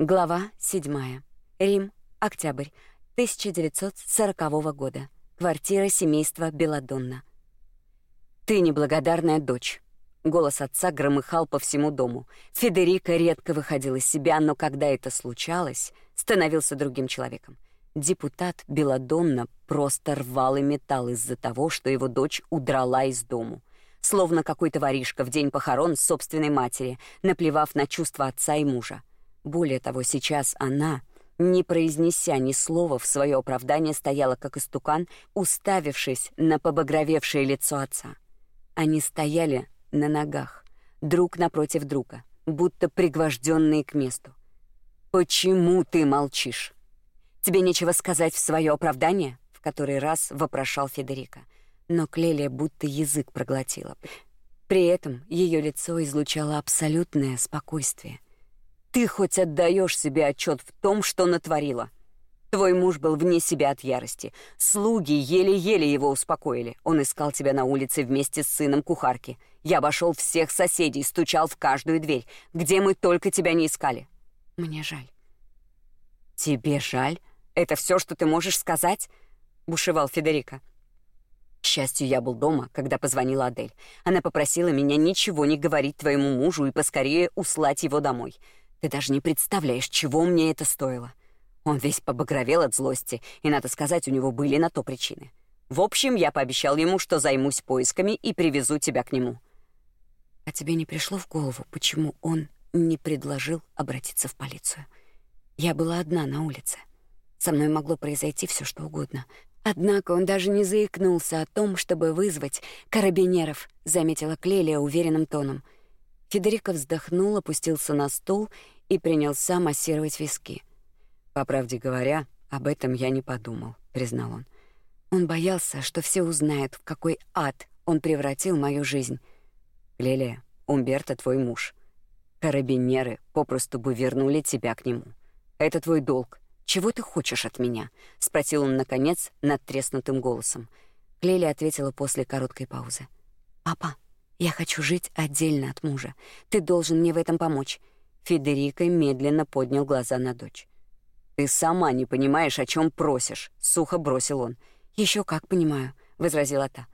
Глава 7. Рим, октябрь 1940 года. Квартира семейства Беладонна. Ты неблагодарная дочь. Голос отца громыхал по всему дому. Федерико редко выходил из себя, но когда это случалось, становился другим человеком. Депутат Беладонна просто рвал и металл из-за того, что его дочь удрала из дому. Словно какой-то воришка в день похорон собственной матери, наплевав на чувства отца и мужа. Более того, сейчас она, не произнеся ни слова в свое оправдание, стояла как истукан, уставившись на побагровевшее лицо отца. Они стояли на ногах, друг напротив друга, будто пригвожденные к месту. «Почему ты молчишь? Тебе нечего сказать в свое оправдание?» — в который раз вопрошал Федерико. Но Клелия будто язык проглотила. При этом ее лицо излучало абсолютное спокойствие. «Ты хоть отдаешь себе отчет в том, что натворила?» Твой муж был вне себя от ярости. Слуги еле-еле его успокоили. Он искал тебя на улице вместе с сыном кухарки. Я обошел всех соседей, стучал в каждую дверь, где мы только тебя не искали. Мне жаль. Тебе жаль? Это все, что ты можешь сказать? бушевал Федерико. К счастью, я был дома, когда позвонила Адель. Она попросила меня ничего не говорить твоему мужу и поскорее услать его домой. Ты даже не представляешь, чего мне это стоило. Он весь побагровел от злости, и, надо сказать, у него были на то причины. В общем, я пообещал ему, что займусь поисками и привезу тебя к нему. А тебе не пришло в голову, почему он не предложил обратиться в полицию? Я была одна на улице. Со мной могло произойти все, что угодно. Однако он даже не заикнулся о том, чтобы вызвать карабинеров, заметила Клелия уверенным тоном. Федерико вздохнул, опустился на стул и принялся массировать виски. По правде говоря, об этом я не подумал, признал он. Он боялся, что все узнают, в какой ад он превратил мою жизнь. Лелия, Умберто твой муж. Карабинеры попросту бы вернули тебя к нему. Это твой долг. Чего ты хочешь от меня? спросил он наконец надтреснутым голосом. Клели ответила после короткой паузы. Папа, я хочу жить отдельно от мужа. Ты должен мне в этом помочь. Федерико медленно поднял глаза на дочь. Ты сама не понимаешь, о чем просишь, сухо бросил он. Еще как понимаю, возразила та.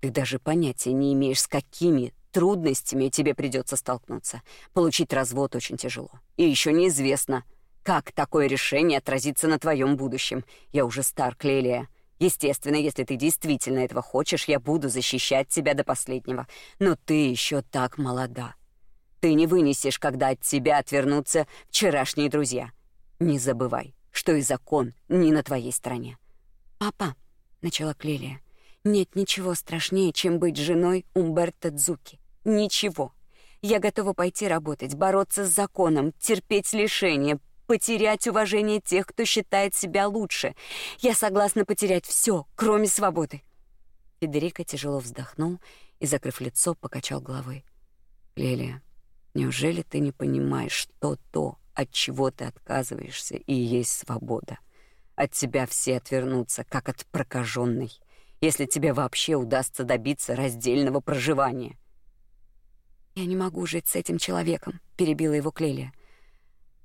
Ты даже понятия не имеешь, с какими трудностями тебе придется столкнуться. Получить развод очень тяжело. И еще неизвестно, как такое решение отразится на твоем будущем. Я уже стар, Клелия. Естественно, если ты действительно этого хочешь, я буду защищать тебя до последнего. Но ты еще так молода. Ты не вынесешь, когда от тебя отвернутся вчерашние друзья. Не забывай, что и закон не на твоей стороне. Папа, начала Клелия. Нет ничего страшнее, чем быть женой Умберто Дзуки. Ничего. Я готова пойти работать, бороться с законом, терпеть лишения, потерять уважение тех, кто считает себя лучше. Я согласна потерять все, кроме свободы. Федерико тяжело вздохнул и, закрыв лицо, покачал головой. Лелия, неужели ты не понимаешь, что то, от чего ты отказываешься, и есть свобода. От тебя все отвернутся, как от прокаженной, если тебе вообще удастся добиться раздельного проживания. Я не могу жить с этим человеком, перебила его Клелия.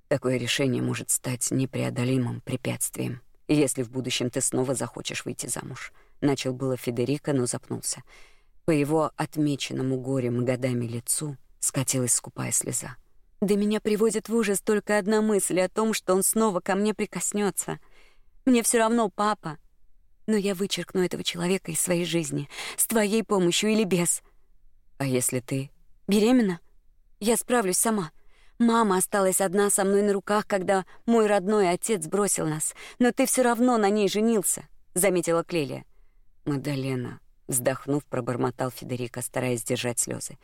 Такое решение может стать непреодолимым препятствием, если в будущем ты снова захочешь выйти замуж. Начал было Федерико, но запнулся. По его отмеченному горем и годами лицу скатилась скупая слеза. Да меня приводит в ужас только одна мысль о том, что он снова ко мне прикоснется. Мне все равно, папа. Но я вычеркну этого человека из своей жизни, с твоей помощью или без. А если ты беременна? Я справлюсь сама. Мама осталась одна со мной на руках, когда мой родной отец бросил нас, но ты все равно на ней женился, заметила Клелия. Мадалена, Вздохнув, пробормотал Федерико, стараясь сдержать слезы.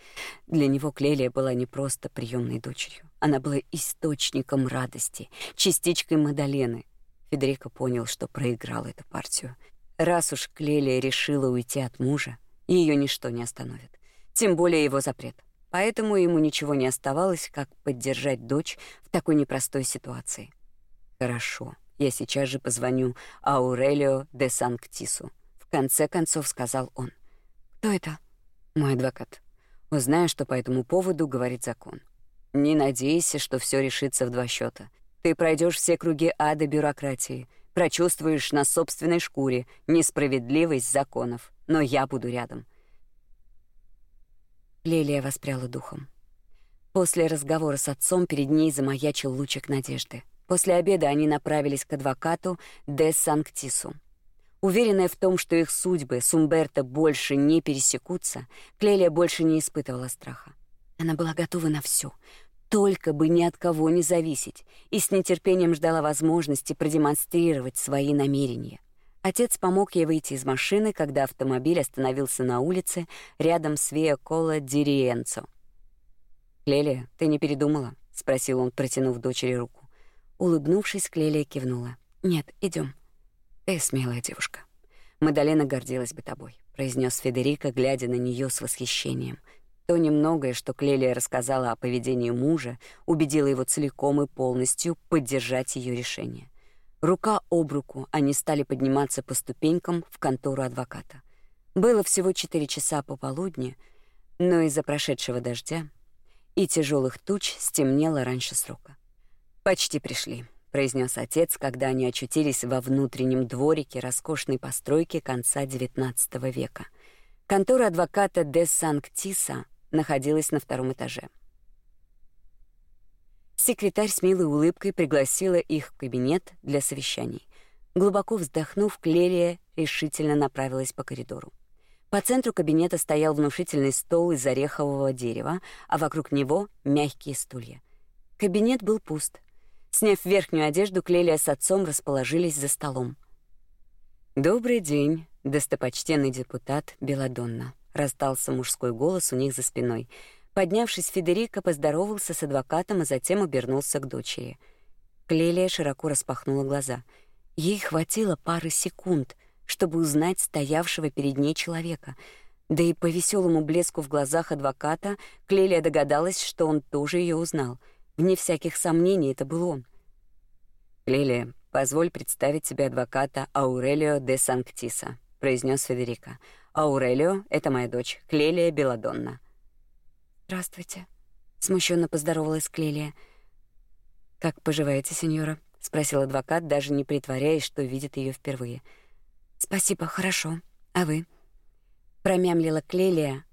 Для него Клелия была не просто приемной дочерью. Она была источником радости, частичкой Мадалены. Федерико понял, что проиграл эту партию. Раз уж Клелия решила уйти от мужа, ее ничто не остановит. Тем более его запрет. Поэтому ему ничего не оставалось, как поддержать дочь в такой непростой ситуации. «Хорошо, я сейчас же позвоню Аурелио де Санктису конце концов сказал он. Кто это? Мой адвокат. Узнаю, что по этому поводу говорит закон. Не надейся, что все решится в два счета. Ты пройдешь все круги ада бюрократии, прочувствуешь на собственной шкуре несправедливость законов, но я буду рядом. Лилия воспряла духом. После разговора с отцом перед ней замаячил лучик надежды. После обеда они направились к адвокату де Санктису. Уверенная в том, что их судьбы с Умберто больше не пересекутся, Клелия больше не испытывала страха. Она была готова на все, только бы ни от кого не зависеть, и с нетерпением ждала возможности продемонстрировать свои намерения. Отец помог ей выйти из машины, когда автомобиль остановился на улице рядом с Виа Кола Дириенцо. «Клелия, ты не передумала?» — спросил он, протянув дочери руку. Улыбнувшись, Клелия кивнула. «Нет, идем. «Ты смелая девушка. Мадалена гордилась бы тобой», — произнес Федерико, глядя на нее с восхищением — то немногое, что Клелия рассказала о поведении мужа, убедило его целиком и полностью поддержать ее решение. Рука об руку они стали подниматься по ступенькам в контору адвоката. Было всего четыре часа пополудни, но из-за прошедшего дождя и тяжелых туч стемнело раньше срока. «Почти пришли», — произнес отец, когда они очутились во внутреннем дворике роскошной постройки конца XIX века. Контора адвоката де Санктиса находилась на втором этаже. Секретарь с милой улыбкой пригласила их в кабинет для совещаний. Глубоко вздохнув, Клелия решительно направилась по коридору. По центру кабинета стоял внушительный стол из орехового дерева, а вокруг него мягкие стулья. Кабинет был пуст. Сняв верхнюю одежду, Клелия с отцом расположились за столом. «Добрый день, достопочтенный депутат Беладонна», раздался мужской голос у них за спиной. Поднявшись, Федерико поздоровался с адвокатом, а затем обернулся к дочери. Клелия широко распахнула глаза. Ей хватило пары секунд, чтобы узнать стоявшего перед ней человека. Да и по веселому блеску в глазах адвоката Клелия догадалась, что он тоже ее узнал. Вне всяких сомнений, это был он. «Клелия, позволь представить тебе адвоката Аурелио де Санктиса», — произнес Федерико. Аурелио — это моя дочь, Клелия Беладонна». «Здравствуйте», — смущенно поздоровалась Клелия. «Как поживаете, сеньора?» — спросил адвокат, даже не притворяясь, что видит ее впервые. «Спасибо, хорошо. А вы?» Промямлила Клелия.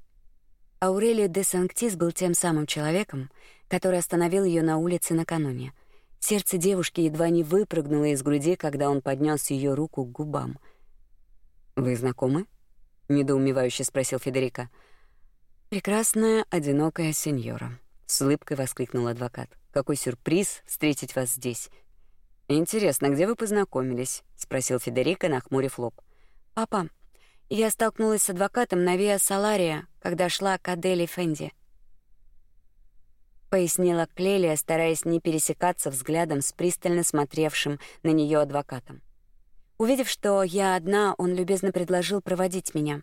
Аурелио де Санктис был тем самым человеком, который остановил ее на улице накануне. Сердце девушки едва не выпрыгнуло из груди, когда он поднес ее руку к губам. «Вы знакомы?» недоумевающе спросил Федерико. Прекрасная, одинокая сеньора, с улыбкой воскликнул адвокат. Какой сюрприз встретить вас здесь. Интересно, где вы познакомились? спросил Федерико, нахмурив лоб. Папа, я столкнулась с адвокатом на Виа Салария, когда шла к Адели Фенди. Пояснила Клелия, стараясь не пересекаться взглядом с пристально смотревшим на нее адвокатом. Увидев, что я одна, он любезно предложил проводить меня.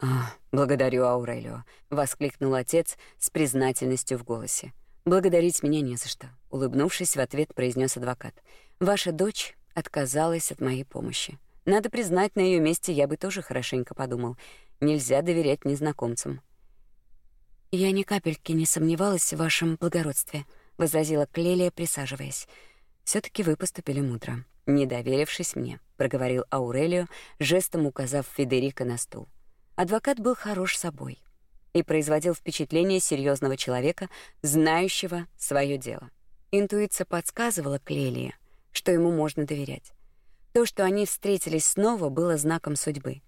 «А, благодарю, Аурелио», — воскликнул отец с признательностью в голосе. «Благодарить меня не за что», — улыбнувшись в ответ, произнес адвокат. «Ваша дочь отказалась от моей помощи. Надо признать, на ее месте я бы тоже хорошенько подумал. Нельзя доверять незнакомцам». «Я ни капельки не сомневалась в вашем благородстве», — возразила Клелия, присаживаясь. все таки вы поступили мудро не доверившись мне, проговорил Аурелио, жестом указав Федерико на стул. Адвокат был хорош собой и производил впечатление серьезного человека, знающего свое дело. Интуиция подсказывала Клелии, что ему можно доверять. То, что они встретились снова, было знаком судьбы.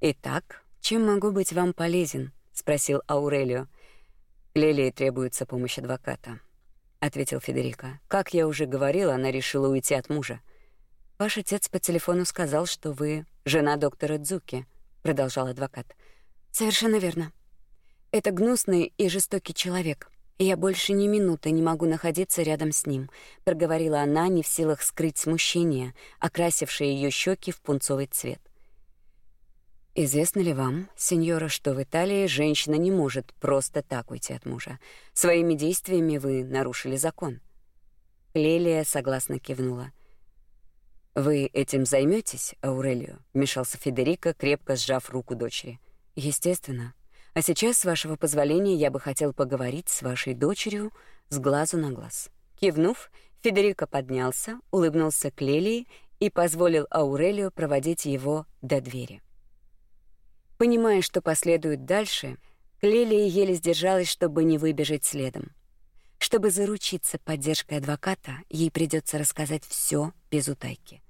«Итак, чем могу быть вам полезен?» — спросил Аурелио. Клелии требуется помощь адвоката», — ответил Федерико. «Как я уже говорил, она решила уйти от мужа. Ваш отец по телефону сказал, что вы жена доктора Дзуки, продолжал адвокат. Совершенно верно. Это гнусный и жестокий человек. Я больше ни минуты не могу находиться рядом с ним, проговорила она, не в силах скрыть смущение, окрасившее ее щеки в пунцовый цвет. Известно ли вам, сеньора, что в Италии женщина не может просто так уйти от мужа? Своими действиями вы нарушили закон. Лелия согласно кивнула. Вы этим займетесь, Аурелио? вмешался Федерико, крепко сжав руку дочери. Естественно. А сейчас, с вашего позволения, я бы хотел поговорить с вашей дочерью с глазу на глаз. Кивнув, Федерико поднялся, улыбнулся к Лилии и позволил Аурелию проводить его до двери. Понимая, что последует дальше, Лилия еле сдержалась, чтобы не выбежать следом. Чтобы заручиться поддержкой адвоката, ей придется рассказать все без утайки.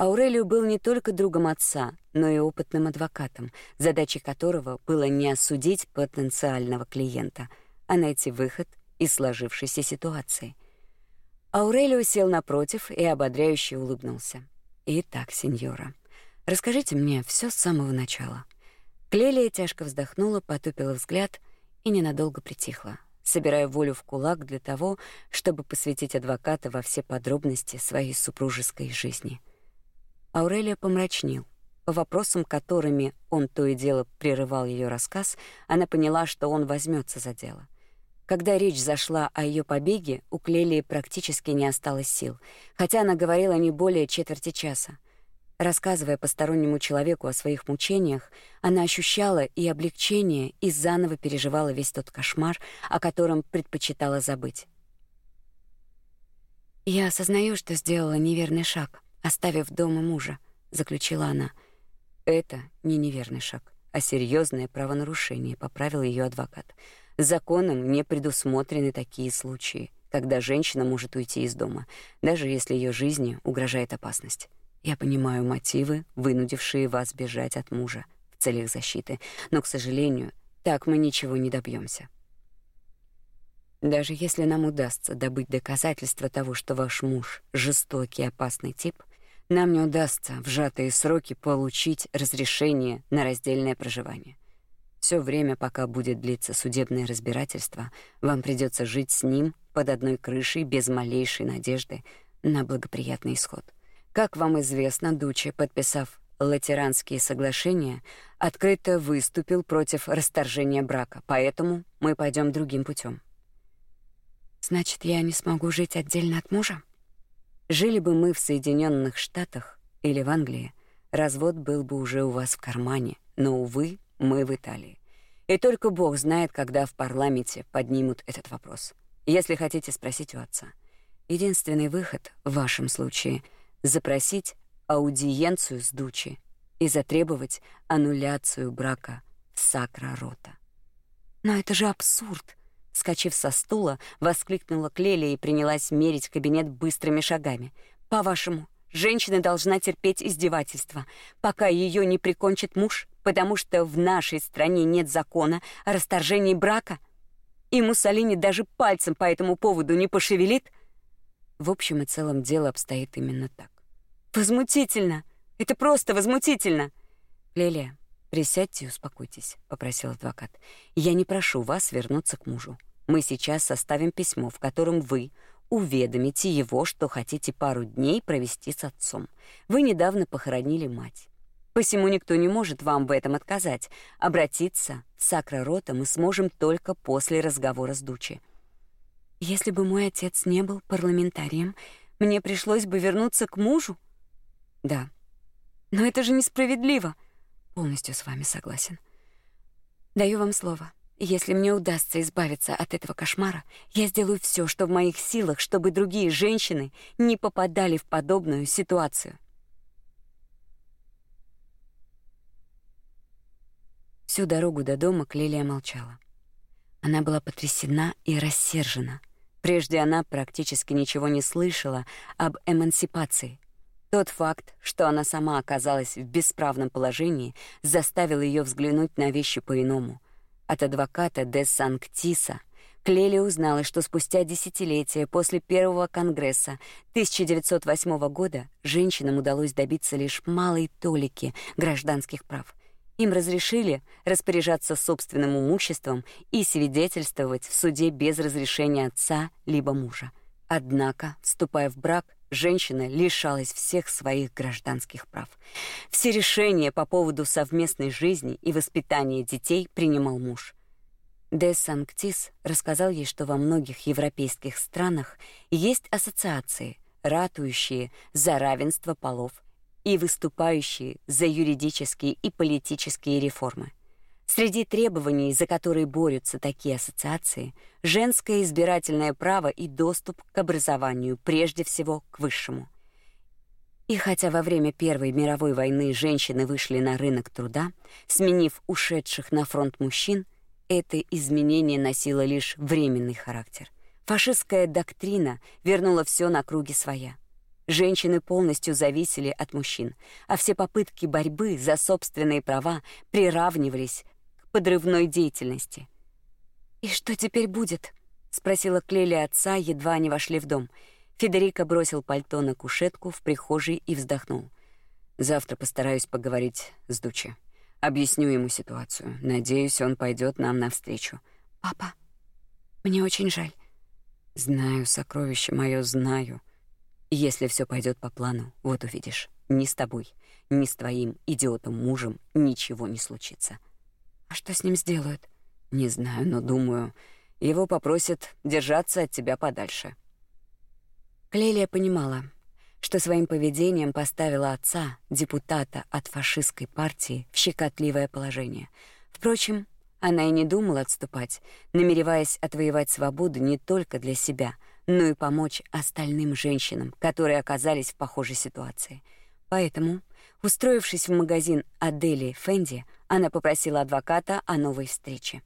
Аурелио был не только другом отца, но и опытным адвокатом, задачей которого было не осудить потенциального клиента, а найти выход из сложившейся ситуации. Аурелио сел напротив и ободряюще улыбнулся. «Итак, сеньора, расскажите мне все с самого начала». Клелия тяжко вздохнула, потупила взгляд и ненадолго притихла, собирая волю в кулак для того, чтобы посвятить адвоката во все подробности своей супружеской жизни — Аурелия помрачнел. По вопросам, которыми он то и дело прерывал ее рассказ, она поняла, что он возьмется за дело. Когда речь зашла о ее побеге, у Клелии практически не осталось сил, хотя она говорила не более четверти часа. Рассказывая постороннему человеку о своих мучениях, она ощущала и облегчение, и заново переживала весь тот кошмар, о котором предпочитала забыть. «Я осознаю, что сделала неверный шаг», оставив дома мужа, заключила она. Это не неверный шаг, а серьезное правонарушение, поправил ее адвокат. Законом не предусмотрены такие случаи, когда женщина может уйти из дома, даже если ее жизни угрожает опасность. Я понимаю мотивы, вынудившие вас бежать от мужа в целях защиты, но, к сожалению, так мы ничего не добьемся. Даже если нам удастся добыть доказательства того, что ваш муж жестокий и опасный тип, нам не удастся в сжатые сроки получить разрешение на раздельное проживание. Все время, пока будет длиться судебное разбирательство, вам придется жить с ним под одной крышей без малейшей надежды на благоприятный исход. Как вам известно, Дуче, подписав Латеранские соглашения, открыто выступил против расторжения брака, поэтому мы пойдем другим путем. Значит, я не смогу жить отдельно от мужа? Жили бы мы в Соединенных Штатах или в Англии, развод был бы уже у вас в кармане, но, увы, мы в Италии. И только Бог знает, когда в парламенте поднимут этот вопрос. Если хотите спросить у отца. Единственный выход в вашем случае — запросить аудиенцию с Дучи и затребовать аннуляцию брака в Сакра-Рота. Но это же абсурд. Скочив со стула, воскликнула Клелия и принялась мерить кабинет быстрыми шагами. «По-вашему, женщина должна терпеть издевательства, пока ее не прикончит муж, потому что в нашей стране нет закона о расторжении брака? И Муссолини даже пальцем по этому поводу не пошевелит?» В общем и целом дело обстоит именно так. «Возмутительно! Это просто возмутительно!» «Лелия, присядьте и успокойтесь», — попросил адвокат. «Я не прошу вас вернуться к мужу. Мы сейчас составим письмо, в котором вы уведомите его, что хотите пару дней провести с отцом. Вы недавно похоронили мать. Посему никто не может вам в этом отказать. Обратиться в Сакророта мы сможем только после разговора с Дучи. Если бы мой отец не был парламентарием, мне пришлось бы вернуться к мужу? Да. Но это же несправедливо. Полностью с вами согласен. Даю вам слово. Если мне удастся избавиться от этого кошмара, я сделаю все, что в моих силах, чтобы другие женщины не попадали в подобную ситуацию. Всю дорогу до дома Клелия молчала. Она была потрясена и рассержена. Прежде она практически ничего не слышала об эмансипации. Тот факт, что она сама оказалась в бесправном положении, заставил ее взглянуть на вещи по-иному — от адвоката де Санктиса Клели узнала, что спустя десятилетия после первого конгресса 1908 года женщинам удалось добиться лишь малой толики гражданских прав. Им разрешили распоряжаться собственным имуществом и свидетельствовать в суде без разрешения отца либо мужа. Однако, вступая в брак, женщина лишалась всех своих гражданских прав. Все решения по поводу совместной жизни и воспитания детей принимал муж. Де Санктис рассказал ей, что во многих европейских странах есть ассоциации, ратующие за равенство полов и выступающие за юридические и политические реформы. Среди требований, за которые борются такие ассоциации, женское избирательное право и доступ к образованию, прежде всего к высшему. И хотя во время Первой мировой войны женщины вышли на рынок труда, сменив ушедших на фронт мужчин, это изменение носило лишь временный характер. Фашистская доктрина вернула все на круги своя. Женщины полностью зависели от мужчин, а все попытки борьбы за собственные права приравнивались подрывной деятельности. «И что теперь будет?» — спросила Клели отца, едва они вошли в дом — Федерико бросил пальто на кушетку в прихожей и вздохнул. Завтра постараюсь поговорить с Дучи. Объясню ему ситуацию. Надеюсь, он пойдет нам навстречу. Папа, мне очень жаль. Знаю, сокровище мое, знаю. Если все пойдет по плану, вот увидишь, ни с тобой, ни с твоим идиотом мужем ничего не случится. А что с ним сделают? Не знаю, но думаю, его попросят держаться от тебя подальше. Клелия понимала, что своим поведением поставила отца, депутата от фашистской партии, в щекотливое положение. Впрочем, она и не думала отступать, намереваясь отвоевать свободу не только для себя, но и помочь остальным женщинам, которые оказались в похожей ситуации. Поэтому, устроившись в магазин Адели Фенди, она попросила адвоката о новой встрече.